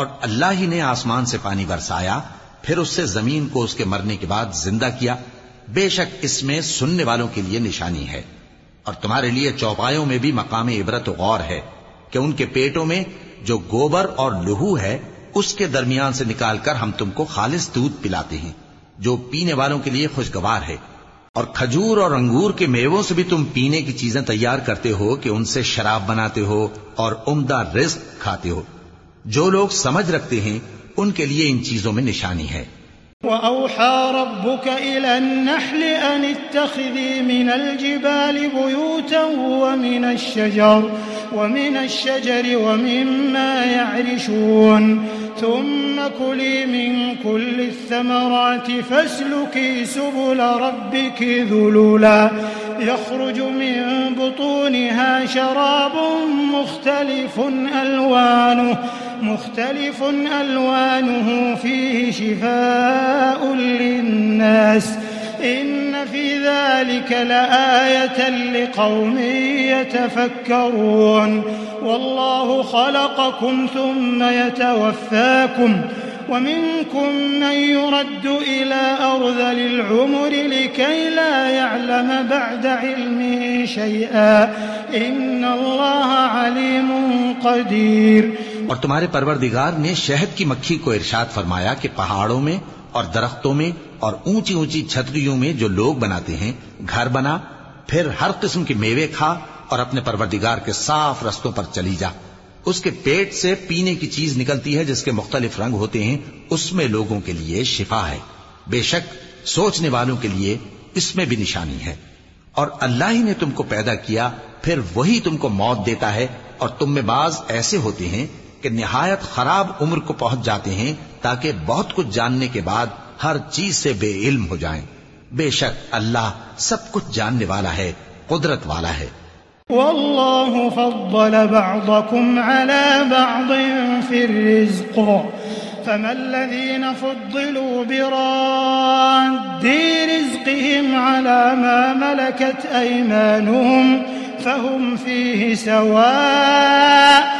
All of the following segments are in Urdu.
اور اللہ ہی نے آسمان سے پانی برسایا، پھر اس سے زمین کو اس کے مرنے کے بعد زندہ کیا۔ بے شک اس میں سننے والوں کے لیے نشانی ہے۔ اور تمہارے لیے چوپایوں میں بھی مقام عبرت و غور ہے کہ ان کے پیٹوں میں جو گوبر اور لہو ہے، اس کے درمیان سے نکال کر ہم تم کو خالص دودھ پلاتے ہیں، جو پینے والوں کے لیے خوشگوار ہے۔ اور کھجور اور انگور کے میووں سے بھی تم پینے کی چیزیں تیار کرتے ہو کہ ان سے شراب بناتے ہو اور عمدہ رزق کھاتے ہو۔ جو لوگ سمجھ رکھتے ہیں، ان کے لیے ان چیزوں میں نشانی ہے۔ وأوحى ربك إلى النحل أن اتخذي من الجبال بيوتا ومن الشجر ومن الشجر ومما يعرشون، ثم كلي من كل الثمرات فاسلكي سبل ربك ذلولا، يخرج من بطونها شراب مختلف ألوانه مختلف ألوانه فيه شفاء للناس. إن في ذلك لآية لقوم يتفكرون. والله خلقكم ثم يتوفاكم. ومنكم من يرد إلى أرذل العمر لكي لا يعلم بعد علم شيئا. إن الله عليم قدير. اور تمہارے پروردگار نے شہد کی مکھی کو ارشاد فرمایا کہ پہاڑوں میں اور درختوں میں اور اونچی اونچی چھتریوں میں جو لوگ بناتے ہیں، گھر بنا، پھر ہر قسم کے میوے کھا اور اپنے پروردگار کے صاف رستوں پر چلی جا۔ اس کے پیٹ سے پینے کی چیز نکلتی ہے جس کے مختلف رنگ ہوتے ہیں، اس میں لوگوں کے لیے شفا ہے۔ بے شک سوچنے والوں کے لیے اس میں بھی نشانی ہے۔ اور اللہ ہی نے تم کو پیدا کیا، پھر وہی تم کو موت دیتا ہے اور تم میں بعض ایسے ہوتے ہیں کہ نہایت خراب عمر کو پہنچ جاتے ہیں تاکہ بہت کچھ جاننے کے بعد ہر چیز سے بے علم ہو جائیں۔ بے شک اللہ سب کچھ جاننے والا ہے، قدرت والا ہے۔ والله فضل بعضكم على بعض في الرزق۔ فما الذين فضلوا براد رزقهم على ما ملكت أيمانهم فهم فيه سواء۔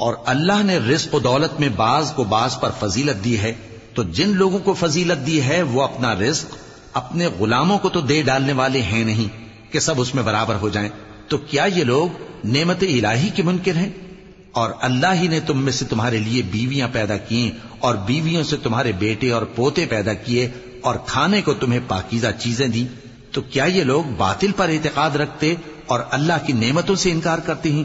اور اللہ نے رزق و دولت میں بعض کو بعض پر فضیلت دی ہے، تو جن لوگوں کو فضیلت دی ہے، وہ اپنا رزق اپنے غلاموں کو تو دے ڈالنے والے ہیں نہیں کہ سب اس میں برابر ہو جائیں۔ تو کیا یہ لوگ نعمت الہی کے منکر ہیں؟ اور اللہ ہی نے تم میں سے تمہارے لیے بیویاں پیدا کی اور بیویوں سے تمہارے بیٹے اور پوتے پیدا کیے اور کھانے کو تمہیں پاکیزہ چیزیں دی۔ تو کیا یہ لوگ باطل پر اعتقاد رکھتے اور اللہ کی نعمتوں سے انکار کرتے ہیں؟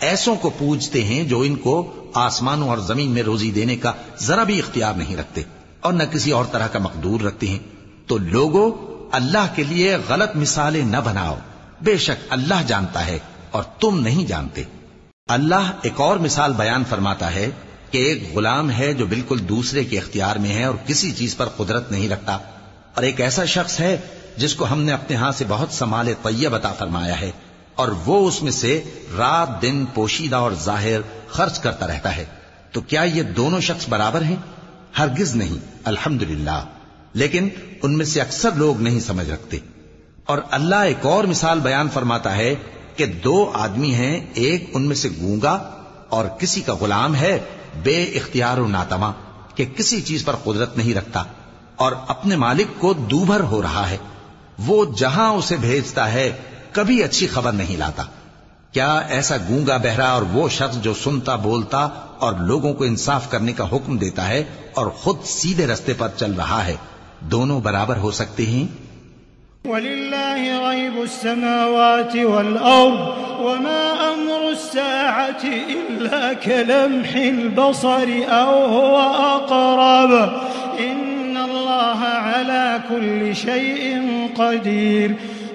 ایسوں کو پوجتے ہیں جو ان کو آسمانوں اور زمین میں روزی دینے کا ذرا بھی اختیار نہیں رکھتے اور نہ کسی اور طرح کا مقدور رکھتے ہیں۔ تو لوگوں اللہ کے لیے غلط مثالیں نہ بناؤ۔ بے شک اللہ جانتا ہے اور تم نہیں جانتے۔ اللہ ایک اور مثال بیان فرماتا ہے کہ ایک غلام ہے جو بالکل دوسرے کے اختیار میں ہے اور کسی چیز پر قدرت نہیں رکھتا۔ اور ایک ایسا شخص ہے جس کو ہم نے اپنے ہاں سے بہت سمال طیب عطا فرمایا ہے۔ اور وہ اس میں سے رات دن پوشیدہ اور ظاہر خرچ کرتا رہتا ہے۔ تو کیا یہ دونوں شخص برابر ہیں؟ ہرگز نہیں، الحمدللہ۔ لیکن ان میں سے اکثر لوگ نہیں سمجھ رکھتے۔ اور اللہ ایک اور مثال بیان فرماتا ہے کہ دو آدمی ہیں، ایک ان میں سے گونگا اور کسی کا غلام ہے، بے اختیار و ناتما کہ کسی چیز پر قدرت نہیں رکھتا۔ اور اپنے مالک کو دوبھر ہو رہا ہے۔ وہ جہاں اسے بھیجتا ہے کبھی اچھی خبر نہیں لاتا۔ کیا ایسا گونگا بہرا اور وہ شخص جو سنتا بولتا اور لوگوں کو انصاف کرنے کا حکم دیتا ہے اور خود سیدھے رستے پر چل رہا ہے، دونوں برابر ہو سکتے ہیں؟ ولله غيب السماوات والأرض وما أمر الساعة إلا كلمح البصر أو هو أقرب إن الله على كل شيء قدير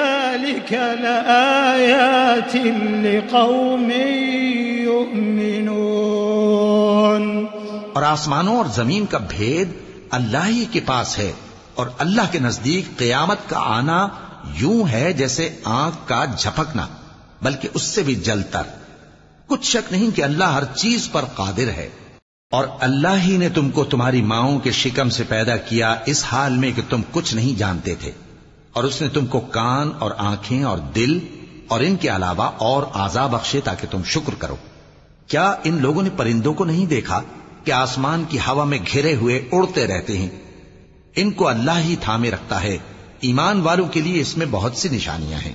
ذلك لآيات لقوم يؤمنون اور آسمانوں اور زمین کا بھید اللہ ہی کے پاس ہے اور اللہ کے نزدیک قیامت کا آنا یوں ہے جیسے آنکھ کا جھپکنا، بلکہ اس سے بھی جلتر کچھ شک نہیں کہ اللہ ہر چیز پر قادر ہے۔ اور اللہ ہی نے تم کو تمہاری ماؤں کے شکم سے پیدا کیا اس حال میں کہ تم کچھ نہیں جانتے تھے۔ اور اس نے تم کو کان اور آنکھیں اور دل اور ان کے علاوہ اور آزا بخشے تاکہ تم شکر کرو۔ کیا ان لوگوں نے پرندوں کو نہیں دیکھا کہ آسمان کی ہوا میں گھرے ہوئے اڑتے رہتے ہیں؟ ان کو اللہ ہی تھامے رکھتا ہے۔ ایمان والوں کے لیے اس میں بہت سی نشانیاں ہیں۔